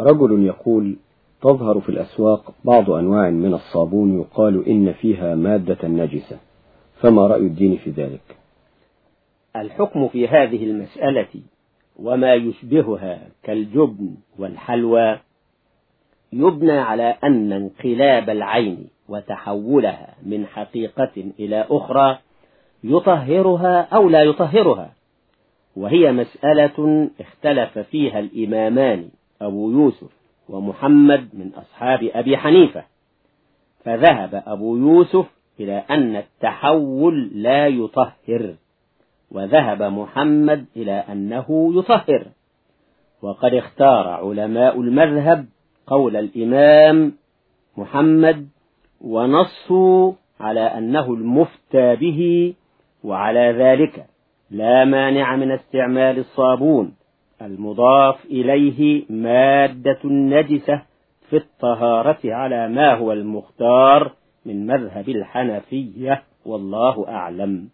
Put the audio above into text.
رجل يقول تظهر في الأسواق بعض أنواع من الصابون يقال إن فيها مادة نجسة فما رأي الدين في ذلك؟ الحكم في هذه المسألة وما يشبهها كالجبن والحلوى يبنى على أن انقلاب العين وتحولها من حقيقة إلى أخرى يطهرها أو لا يطهرها وهي مسألة اختلف فيها الإمامان أبو يوسف ومحمد من أصحاب أبي حنيفة فذهب أبو يوسف إلى أن التحول لا يطهر وذهب محمد إلى أنه يطهر. وقد اختار علماء المذهب قول الإمام محمد ونصوا على أنه المفتى به وعلى ذلك لا مانع من استعمال الصابون. المضاف إليه مادة نجسة في الطهارة على ما هو المختار من مذهب الحنفية والله أعلم.